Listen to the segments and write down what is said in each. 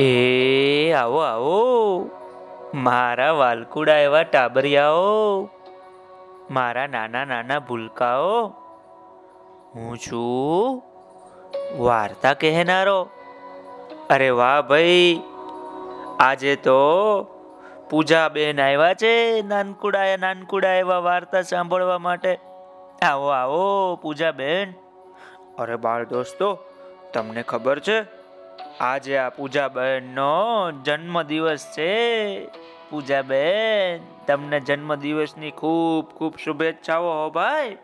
એ, આવો આવો. મારા વાલકુડા એવા ટાબરિયાઓ. મારા નાના નાના ભૂલકાઓ. હું છું વાર્તા કહેનારો. અરે વાહ ભાઈ, આજે તો પૂજાબેન આવ્યા છે નાનકુડા નાનકુડા એવા વાર્તા સાંભળવા માટે. આવો આવો, પૂજાબેન. અરે બાળ દોસ્તો, તમને ખબર છે આજે આ પૂજાબેનનો જન્મ દિવસ છે. પૂજાબેન તમને જન્મ દિવસની ખૂબ ખૂબ શુભેચ્છાઓ હો ભાઈ.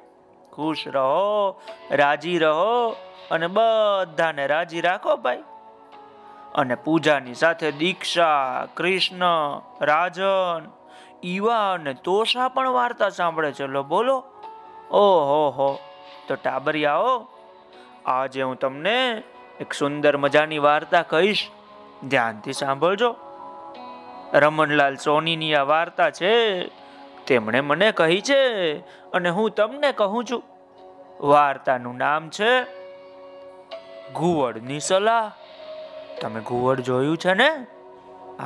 ખુશ રહો, રાજી રહો અને બધાને રાજી રાખો ભાઈ. અને પૂજાની સાથે દીક્ષા, કૃષ્ણ, રાજન, ઈવા અને તોષા પણ વાર્તા સાંભળે છે. બોલો. ઓહો, હો. તો ટાબરિયાઓ આજે હું તમને એક સુંદર મજાની વાર્તા કહીશ. ધ્યાનથી સાંભળજો. રમણલાલ સોનીની આ વાર્તા છે, તેમણે મને કહી છે અને હું તમને કહું છું. વાર્તાનું નામ છે ઘુવડની સલાહ. તમે ઘુવડ જોયું છે ને?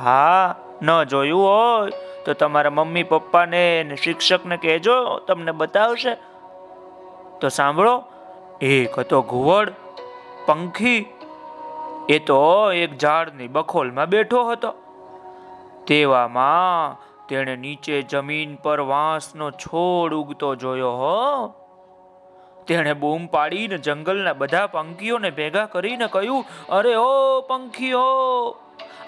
હા, ન જોયું હોય તો તમારા મમ્મી પપ્પાને ને શિક્ષકને કહેજો, તમને બતાવશે. તો સાંભળો, એક હતો ઘુવડ પંખી? એ તો એક ઝાડની બખોલમાં બેઠો હતો. તેવામાં તેણે નીચે જમીન પર વાંસનો છોડ ઉગતો જોયો, હો. તેણે બૂમ પાડીને જંગલના બધા પંખીઓને ભેગા કરીને કહ્યું, અરે ઓ પંખીઓ,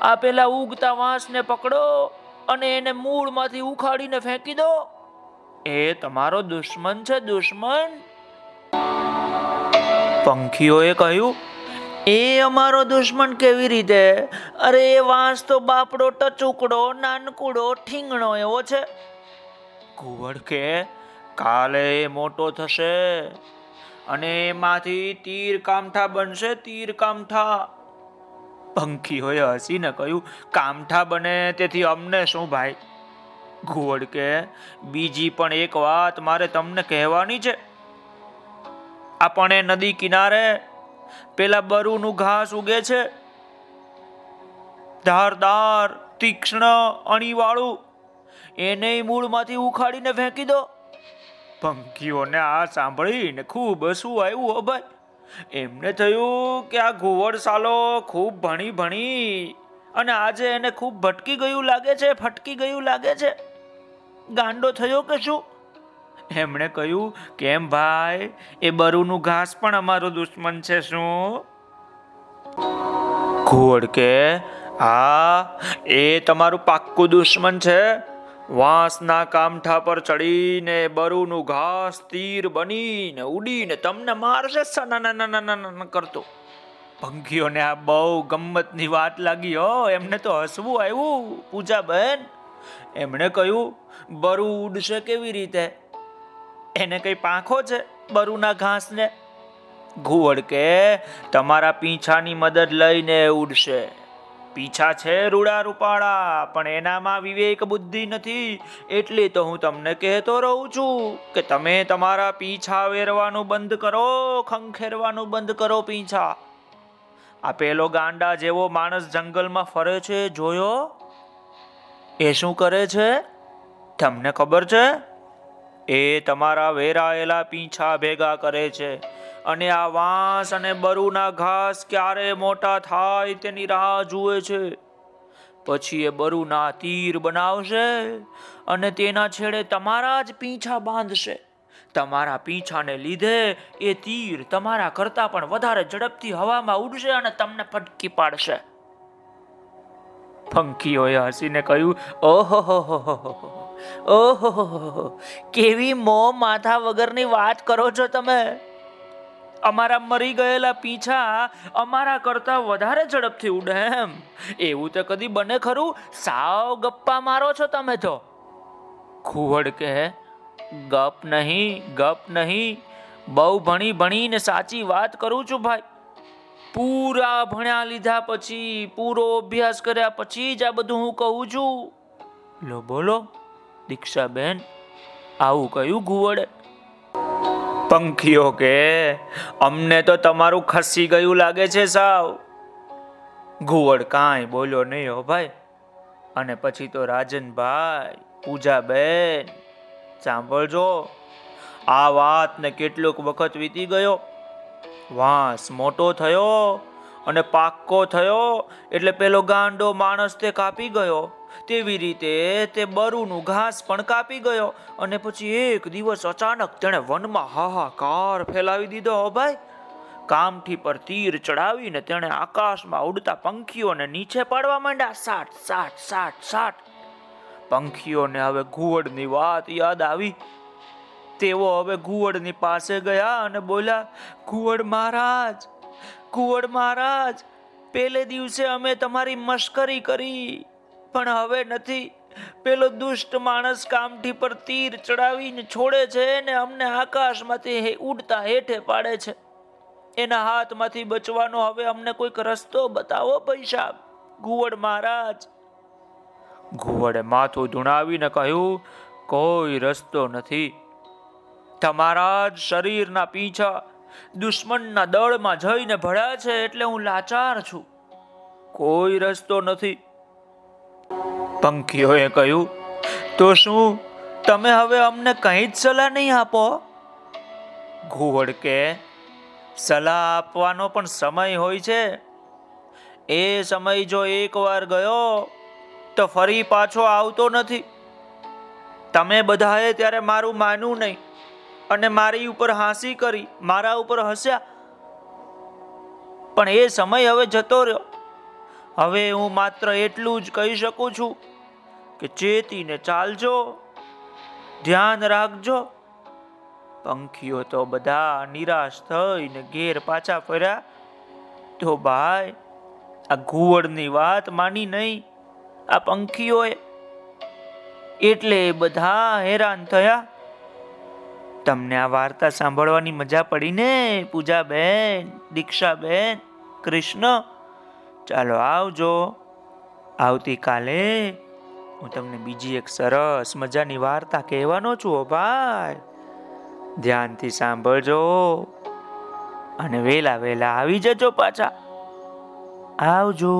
આ પેલા ઉગતા વાંસને પકડો અને એને મૂળમાંથી ઉખાડીને ફેંકી દો. એ તમારો દુશ્મન છે, દુશ્મન. પંખીઓએ કહ્યું એ અમારો દુશ્મન કેવી રીતે? અરે એ વાંસ તો બાપડો ટચુકડો નાનકુડો ઠીંગણો એવો છે. કુવડ કે કાલે મોટો થશે અને એમાંથી તીર કામઠા બનશે તીર કામઠા. પંખીઓએ હસીને કહ્યું કામઠા બને તેથી અમને શું ભાઈ? ઘુવડ કે બીજી પણ એક વાત મારે તમને કહેવાની છે. આપણે નદી કિનારે પેલા બરુનું ઘાસ ઉગે છે. ધારદાર, તીક્ષ્ણ અણીવાળું, એને મૂળમાંથી ઉખાડીને ફેંકી દો. પંખીઓને આ સાંભળીને ખૂબ શું આવ્યું હો ભાઈ. એમને થયું કે આ ઘુવડ સાલો ખૂબ ભણી ભણી અને આજે એને ખૂબ ભટકી ગયું લાગે છે, ફટકી ગયું લાગે છે. ગાંડો થયો કે શું? એમણે કહ્યું, કેમ ભાઈ? એ બરુનું ઘાસ પણ અમારો દુશ્મન છે, શું? ઘુવડ કે હા એ તમારું પાક્કું દુશ્મન છે? વાંસના કામઠા પર ચડીને બરુનું ઘાસ તીર બનીને ઉડીને તમને મારશે? કરતો. પંખીઓને આ બહુ ગમ્મતની વાત લાગી, હો. એમને તો હસવું આવ્યું, પૂજાબેન. એમણે કહ્યું, બરુ ઉડશે કેવી રીતે? એને કઈ પાંખો છે? બરુના ઘાસને? ઘુવડ કે, તમારા પીંછાની મદદ લઈને ઉડશે. પીછા છે રૂડા રૂપાળા, પણ એનામાં વિવેક બુદ્ધિ નથી. એટલે તો હું તમને કહેતો રહું છું કે તમે તમારા પીછા વેરવાનું બંધ કરો, ખંખેરવાનું બંધ કરો પીછા. આ પેલો ગાંડા જેવો માણસ જંગલમાં ફરે છે, જોયો? એ શું કરે છે? તમને ખબર છે? એ તમારા વેરાયેલા પીંછા ભેગા કરે છે. અને આ વાંસ અને બરુના ઘાસ ક્યારે મોટા થાય તેની રાહ જુએ છે. પછી એ બરુના તીર બનાવશે અને તેના છેડે તમારા જ પીંછા બાંધશે. તમારા પીંછાને લીધે એ તીર તમારા કરતા પણ વધારે ઝડપથી હવામાં ઉડશે અને તમને ફટકી પાડશે. ફંકીઓએ હસીને કહ્યું, ઓહો ઓહો કેવી મો માથા વગરની વાત કરો છો તમે? અમારા મરી ગયેલા પીછા અમારા કરતા વધારે ઝડપથી ઉડે એમ. એવું તો કદી બને ખરું? સાવ ગપ્પા મારો છો તમે તો. ખુવડ કે, ગપ નહીં ગપ નહીં. બહુ ભણી ભણીને સાચી વાત કરું છું ભાઈ. પૂરા ભણ્યા લીધા પછી, પૂરો અભ્યાસ કર્યા પછી જ આ બધું હું કહું છું. લો બોલો. દીક્ષાબેન, આવું કયું ઘુવડે? પંખીઓ કે, અમને તો તમારું ખસી ગયું લાગે છે સાવ. ઘુવડ કાંઈ બોલ્યો નહીં હો ભાઈ. અને પછી તો રાજનભાઈ, પૂજાબેન, સાંભળજો. આ વાતને કેટલોક વખત વીતી ગયો. વાંસ મોટો થયો અને પાક્કો થયો એટલે પેલો ગાંડો માણસ તે કાપી ગયો. તેવી રીતે તે બરુનું ઘાસ પણ કાપી ગયો અને પછી એક દિવસ અચાનક તેણે વનમાં હાહાકાર ફેલાવી દીધો ભાઈ. કામઠી પર તીર ચડાવીને તેણે આકાશમાં ઉડતા પંખીઓને નીચે પાડવા માંડ્યા. સાટ સાટ સાટ સાટ. પંખીઓને હવે ઘુવડની વાત યાદ આવી. તેઓ હવે ઘુવડની પાસે ગયા અને બોલ્યા, ઘુવડ મહારાજ ઘુવડ મહારાજ, પેલે દિવસે અમે તમારી મશ્કરી કરી, પણ હવે નથી. પેલો દુષ્ટ માણસ કામઠી પર તીર ચડાવીને છોડે છે ને અમને આકાશમાંથી ઉડતા હેઠે પાડે છે. એના હાથમાંથી બચવાનો હવે અમને કોઈક રસ્તો બતાવો પૈસા. ઘુવડ મહારાજ. ઘુવડે માથું ધુણાવીને કહ્યું, કોઈ રસ્તો નથી. તમારા જ શરીરના પીછા દુશ્મનના દળમાં જઈને ભળ્યા છે એટલે હું લાચાર છું. કોઈ રસ્તો નથી. પંખીઓએ કહ્યું, તો શું? તમે હવે અમને કંઈ જ સલાહ નહીં આપો? ઘુવડ કે, સલાહ આપવાનો પણ સમય હોય છે. એ સમય જો એકવાર ગયો, તો ફરી પાછો આવતો નથી. તમે બધાએ ત્યારે મારું માનવું નહીં. અને મારી ઉપર હાંસી કરી, મારા ઉપર હસ્યા. પણ એ સમય હવે જતો રહ્યો. હવે હું માત્ર એટલું જ કહી શકું છું કે ચેતીને ચાલજો, ધ્યાન રાખજો. પંખીઓ તો બધા નિરાશ થઈને ઘેર પાછા ફર્યા. તો ભાઈ, આ ઘુવડની વાત માની નહીં. આ પંખીઓએ. એટલે બધા હેરાન થયા. તમને આ વાર્તા સાંભળવાની મજા પડી ને, પૂજાબેન, દીક્ષાબેન, કૃષ્ણ? ચાલો આવજો. આવતીકાલે હું તમને બીજી એક સરસ મજાની વાર્તા કહેવાનો છું ભાઈ. ધ્યાનથી સાંભળજો. અને વેલા વેલા આવી જજો પાછા. આવજો.